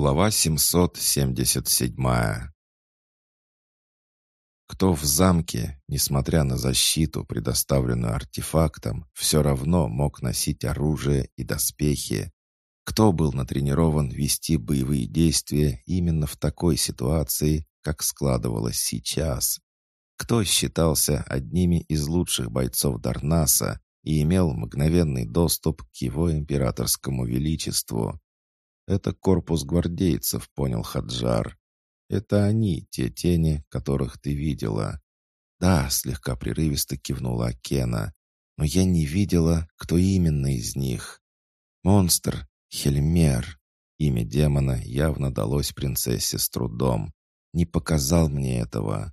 Глава 777 Кто в замке, несмотря на защиту, предоставленную артефактом, все равно мог носить оружие и доспехи? Кто был натренирован вести боевые действия именно в такой ситуации, как складывалось сейчас? Кто считался одними из лучших бойцов Дарнаса и имел мгновенный доступ к его императорскому величеству? Это корпус гвардейцев, понял Хаджар. Это они, те тени, которых ты видела. Да, слегка прерывисто кивнула Акена. Но я не видела, кто именно из них. Монстр, Хельмер. Имя демона явно далось принцессе с трудом. Не показал мне этого.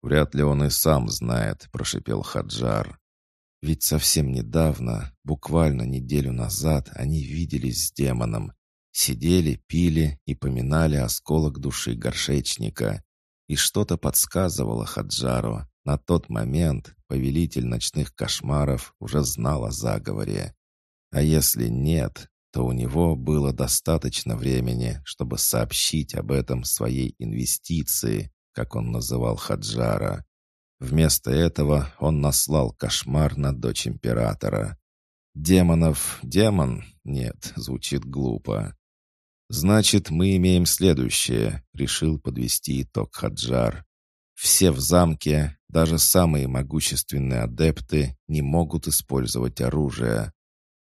Вряд ли он и сам знает, прошипел Хаджар. Ведь совсем недавно, буквально неделю назад, они виделись с демоном Сидели, пили и поминали осколок души горшечника. И что-то подсказывало Хаджару. На тот момент повелитель ночных кошмаров уже знал о заговоре. А если нет, то у него было достаточно времени, чтобы сообщить об этом своей инвестиции, как он называл Хаджара. Вместо этого он наслал кошмар на дочь императора. «Демонов, демон?» Нет, звучит глупо. «Значит, мы имеем следующее», — решил подвести итог Хаджар. «Все в замке, даже самые могущественные адепты, не могут использовать оружие.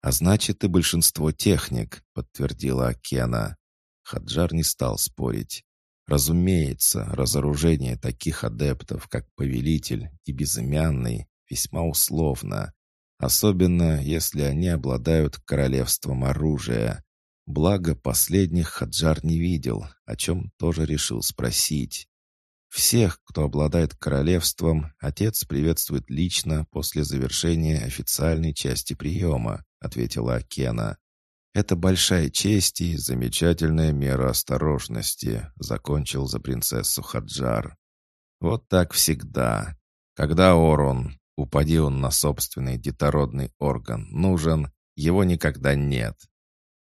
А значит, и большинство техник», — подтвердила Акена. Хаджар не стал спорить. Разумеется, разоружение таких адептов, как Повелитель и Безымянный, весьма условно, особенно если они обладают королевством оружия. Благо, последних Хаджар не видел, о чем тоже решил спросить. Всех, кто обладает королевством, отец приветствует лично после завершения официальной части приема, ответила Акена. Это большая честь и замечательная мера осторожности, закончил за принцессу Хаджар. Вот так всегда. Когда Орон, упади он на собственный детородный орган, нужен, его никогда нет.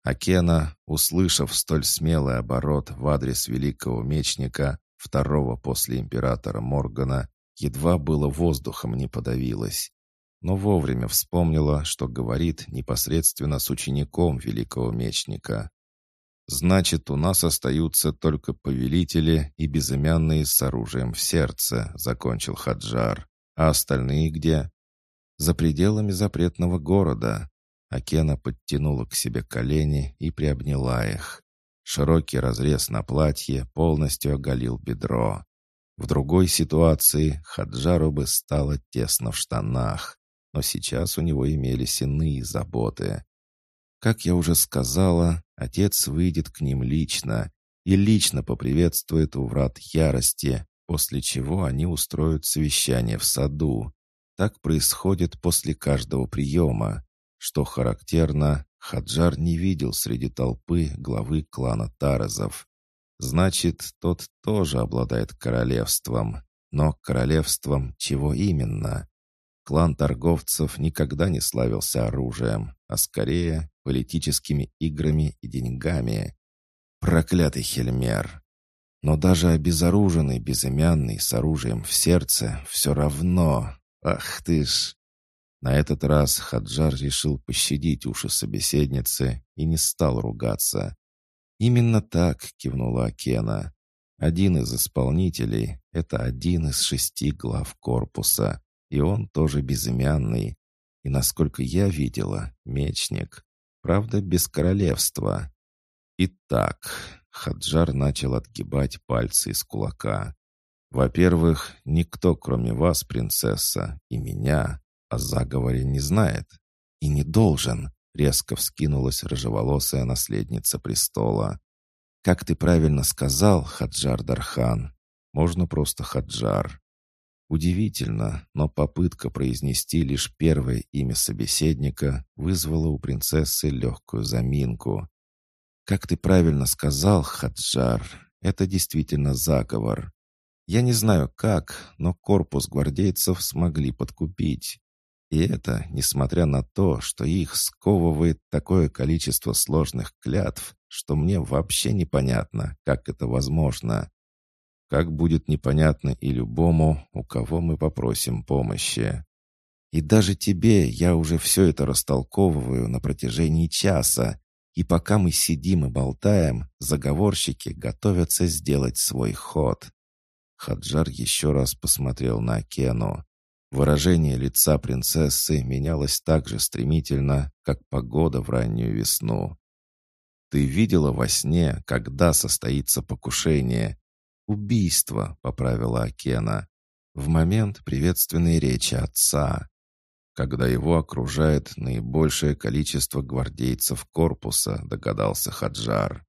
Акена, услышав столь смелый оборот в адрес великого мечника, второго после императора Моргана, едва было воздухом не подавилась. Но вовремя вспомнила, что говорит непосредственно с учеником великого мечника. «Значит, у нас остаются только повелители и безымянные с оружием в сердце», — закончил Хаджар. «А остальные где?» «За пределами запретного города. Акена подтянула к себе колени и приобняла их. Широкий разрез на платье полностью оголил бедро. В другой ситуации Хаджару бы стало тесно в штанах, но сейчас у него имелись иные заботы. Как я уже сказала, отец выйдет к ним лично и лично поприветствует у врат ярости, после чего они устроят совещание в саду. Так происходит после каждого приема. Что характерно, Хаджар не видел среди толпы главы клана Таразов. Значит, тот тоже обладает королевством. Но королевством чего именно? Клан торговцев никогда не славился оружием, а скорее политическими играми и деньгами. Проклятый Хельмер! Но даже обезоруженный, безымянный, с оружием в сердце, все равно... Ах ты ж! На этот раз Хаджар решил пощадить уши собеседницы и не стал ругаться. «Именно так», — кивнула Акена. «Один из исполнителей — это один из шести глав корпуса, и он тоже безымянный. И, насколько я видела, мечник. Правда, без королевства. Итак, Хаджар начал отгибать пальцы из кулака. Во-первых, никто, кроме вас, принцесса, и меня, о заговоре не знает и не должен», — резко вскинулась рыжеволосая наследница престола. «Как ты правильно сказал, Хаджар Дархан, можно просто Хаджар». Удивительно, но попытка произнести лишь первое имя собеседника вызвала у принцессы легкую заминку. «Как ты правильно сказал, Хаджар, это действительно заговор. Я не знаю как, но корпус гвардейцев смогли подкупить. И это несмотря на то, что их сковывает такое количество сложных клятв, что мне вообще непонятно, как это возможно. Как будет непонятно и любому, у кого мы попросим помощи. И даже тебе я уже все это растолковываю на протяжении часа, и пока мы сидим и болтаем, заговорщики готовятся сделать свой ход. Хаджар еще раз посмотрел на Кену. Выражение лица принцессы менялось так же стремительно, как погода в раннюю весну. «Ты видела во сне, когда состоится покушение?» «Убийство», — поправила Акена. «В момент приветственной речи отца когда его окружает наибольшее количество гвардейцев корпуса, догадался Хаджар.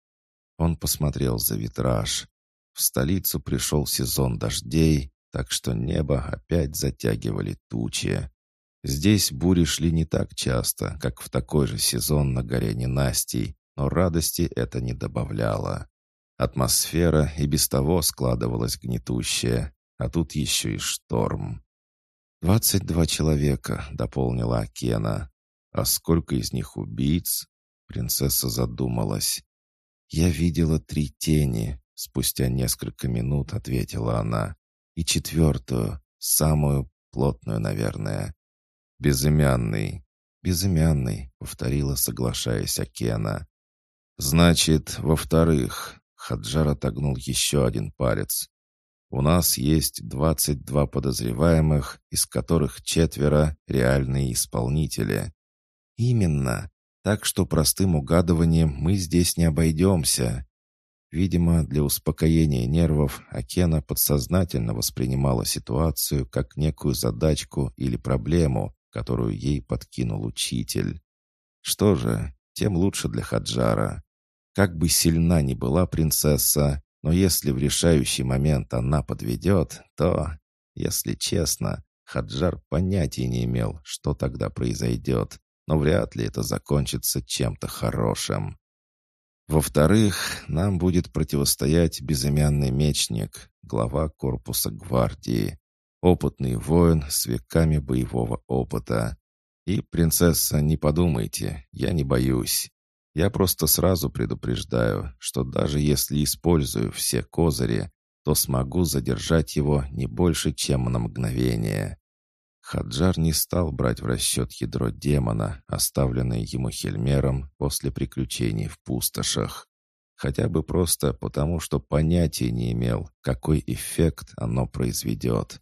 Он посмотрел за витраж. В столицу пришел сезон дождей, так что небо опять затягивали тучи. Здесь бури шли не так часто, как в такой же сезон на горе Ненастий, но радости это не добавляло. Атмосфера и без того складывалась гнетущая, а тут еще и шторм. «Двадцать два человека», — дополнила Акена. «А сколько из них убийц?» Принцесса задумалась. «Я видела три тени», — спустя несколько минут ответила она. «И четвертую, самую плотную, наверное». «Безымянный». «Безымянный», — повторила, соглашаясь Акена. «Значит, во-вторых...» Хаджар отогнул еще один палец. У нас есть 22 подозреваемых, из которых четверо — реальные исполнители. Именно. Так что простым угадыванием мы здесь не обойдемся. Видимо, для успокоения нервов Акена подсознательно воспринимала ситуацию как некую задачку или проблему, которую ей подкинул учитель. Что же, тем лучше для Хаджара. Как бы сильна ни была принцесса, но если в решающий момент она подведет, то, если честно, Хаджар понятия не имел, что тогда произойдет, но вряд ли это закончится чем-то хорошим. Во-вторых, нам будет противостоять безымянный мечник, глава корпуса гвардии, опытный воин с веками боевого опыта. И, принцесса, не подумайте, я не боюсь. Я просто сразу предупреждаю, что даже если использую все козыри, то смогу задержать его не больше, чем на мгновение. Хаджар не стал брать в расчет ядро демона, оставленное ему Хельмером после приключений в пустошах. Хотя бы просто потому, что понятия не имел, какой эффект оно произведет.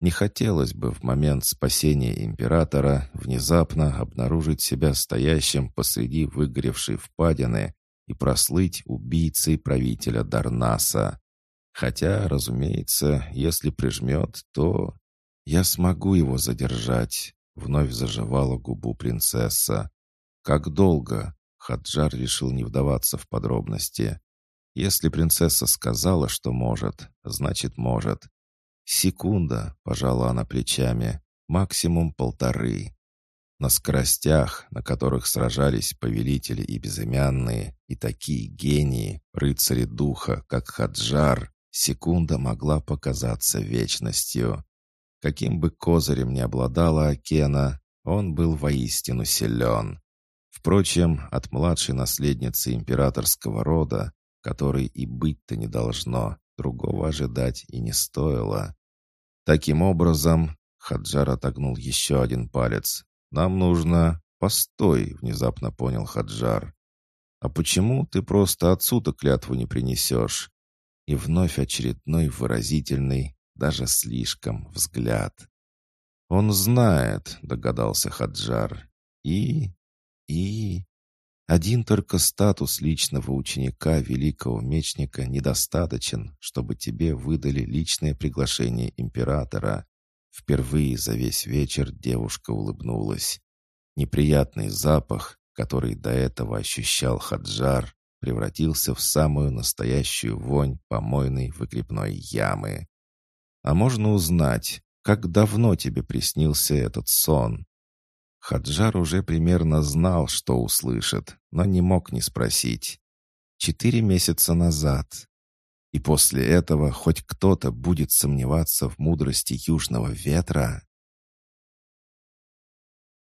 Не хотелось бы в момент спасения императора внезапно обнаружить себя стоящим посреди выгоревшей впадины и прослыть убийцей правителя Дарнаса. Хотя, разумеется, если прижмет, то... «Я смогу его задержать», — вновь заживала губу принцесса. «Как долго?» — Хаджар решил не вдаваться в подробности. «Если принцесса сказала, что может, значит, может. «Секунда», — пожала она плечами, — «максимум полторы». На скоростях, на которых сражались повелители и безымянные, и такие гении, рыцари духа, как Хаджар, секунда могла показаться вечностью. Каким бы козырем ни обладала Акена, он был воистину силен. Впрочем, от младшей наследницы императорского рода, которой и быть-то не должно, другого ожидать и не стоило. Таким образом, Хаджар отогнул еще один палец. Нам нужно... Постой, внезапно понял Хаджар. А почему ты просто отцу-то клятву не принесешь? И вновь очередной выразительный, даже слишком, взгляд. «Он знает», — догадался Хаджар. «И... и...» Один только статус личного ученика великого мечника недостаточен, чтобы тебе выдали личное приглашение императора. Впервые за весь вечер девушка улыбнулась. Неприятный запах, который до этого ощущал Хаджар, превратился в самую настоящую вонь помойной выгребной ямы. А можно узнать, как давно тебе приснился этот сон? Хаджар уже примерно знал, что услышит, но не мог не спросить. Четыре месяца назад. И после этого хоть кто-то будет сомневаться в мудрости южного ветра?